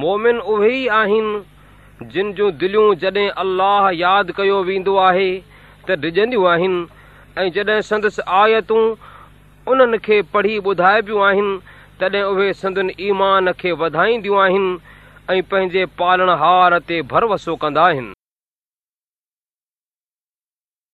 मोमिन उहे ई आहिनि जिन जूं दिलियूं जॾहिं अल्लाह यादि कयो वेंदो आहे त डिॼंदियूं आहिनि ऐं जॾहिं संदसि आयतूं उन्हनि खे पढ़ी ॿुधाइबियूं आहिनि तॾहिं उहे संदुनि ईमान खे वधाईंदियूं आहिनि ऐं पंहिंजे पालण हार ते भरवसो कंदा आहिनि